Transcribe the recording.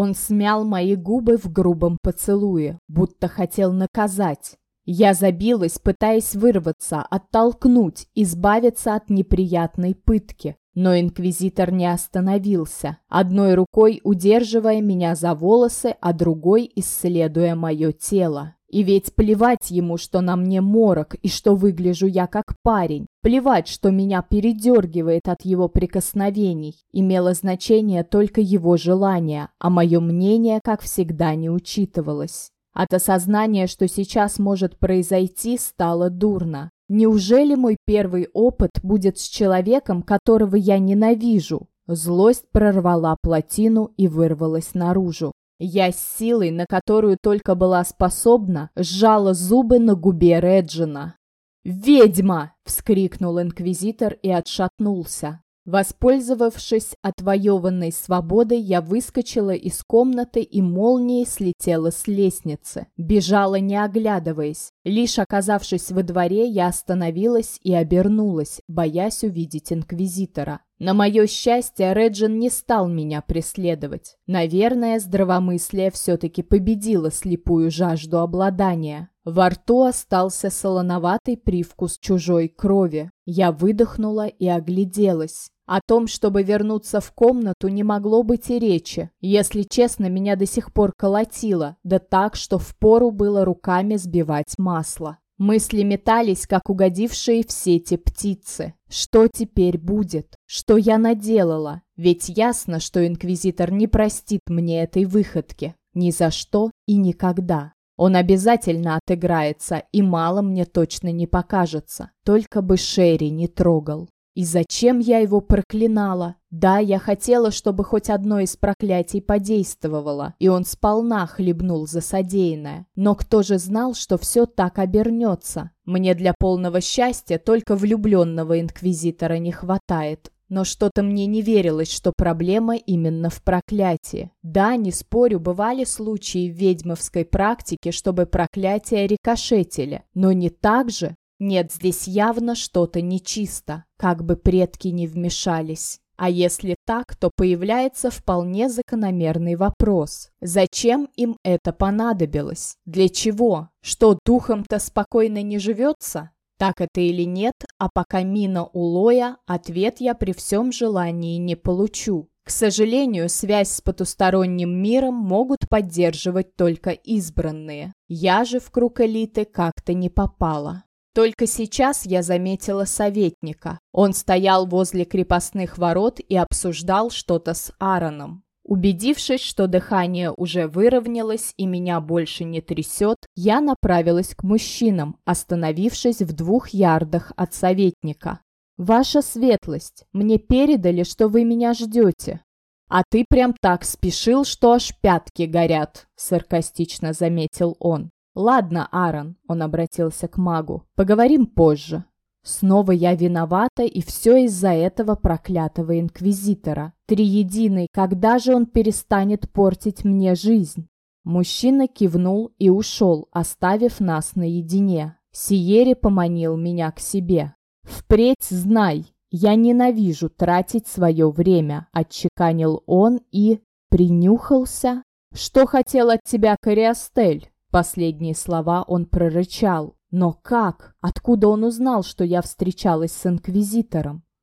Он смял мои губы в грубом поцелуе, будто хотел наказать. Я забилась, пытаясь вырваться, оттолкнуть, избавиться от неприятной пытки. Но инквизитор не остановился, одной рукой удерживая меня за волосы, а другой исследуя мое тело. И ведь плевать ему, что на мне морок и что выгляжу я как парень. Плевать, что меня передергивает от его прикосновений. Имело значение только его желание, а мое мнение, как всегда, не учитывалось. От осознания, что сейчас может произойти, стало дурно. Неужели мой первый опыт будет с человеком, которого я ненавижу? Злость прорвала плотину и вырвалась наружу. Я с силой, на которую только была способна, сжала зубы на губе Реджина. «Ведьма!» — вскрикнул инквизитор и отшатнулся. Воспользовавшись отвоеванной свободой, я выскочила из комнаты и молнией слетела с лестницы. Бежала, не оглядываясь. Лишь оказавшись во дворе, я остановилась и обернулась, боясь увидеть инквизитора. На мое счастье, Реджин не стал меня преследовать. Наверное, здравомыслие все-таки победило слепую жажду обладания. Во рту остался солоноватый привкус чужой крови. Я выдохнула и огляделась. О том, чтобы вернуться в комнату, не могло быть и речи. Если честно, меня до сих пор колотило, да так, что впору было руками сбивать масло. Мысли метались, как угодившие в сети птицы. Что теперь будет? Что я наделала? Ведь ясно, что инквизитор не простит мне этой выходки. Ни за что и никогда. Он обязательно отыграется, и мало мне точно не покажется. Только бы Шерри не трогал. И зачем я его проклинала? Да, я хотела, чтобы хоть одно из проклятий подействовало, и он сполна хлебнул за содеянное. Но кто же знал, что все так обернется? Мне для полного счастья только влюбленного инквизитора не хватает. Но что-то мне не верилось, что проблема именно в проклятии. Да, не спорю, бывали случаи в ведьмовской практике, чтобы проклятия рикошетили. Но не так же. Нет, здесь явно что-то нечисто, как бы предки не вмешались. А если так, то появляется вполне закономерный вопрос. Зачем им это понадобилось? Для чего? Что, духом-то спокойно не живется? Так это или нет, а пока мина у Лоя, ответ я при всем желании не получу. К сожалению, связь с потусторонним миром могут поддерживать только избранные. Я же в круг элиты как-то не попала. Только сейчас я заметила советника. Он стоял возле крепостных ворот и обсуждал что-то с Аароном. Убедившись, что дыхание уже выровнялось и меня больше не трясет, я направилась к мужчинам, остановившись в двух ярдах от советника. «Ваша светлость, мне передали, что вы меня ждете». «А ты прям так спешил, что аж пятки горят», — саркастично заметил он. «Ладно, Аарон», — он обратился к магу, — «поговорим позже. Снова я виновата, и все из-за этого проклятого инквизитора. Триединый, когда же он перестанет портить мне жизнь? Мужчина кивнул и ушел, оставив нас наедине. Сиери поманил меня к себе. «Впредь знай, я ненавижу тратить свое время», — отчеканил он и... принюхался. «Что хотел от тебя Кориастель?» Последние слова он прорычал. Но как? Откуда он узнал, что я встречалась с инквизитором?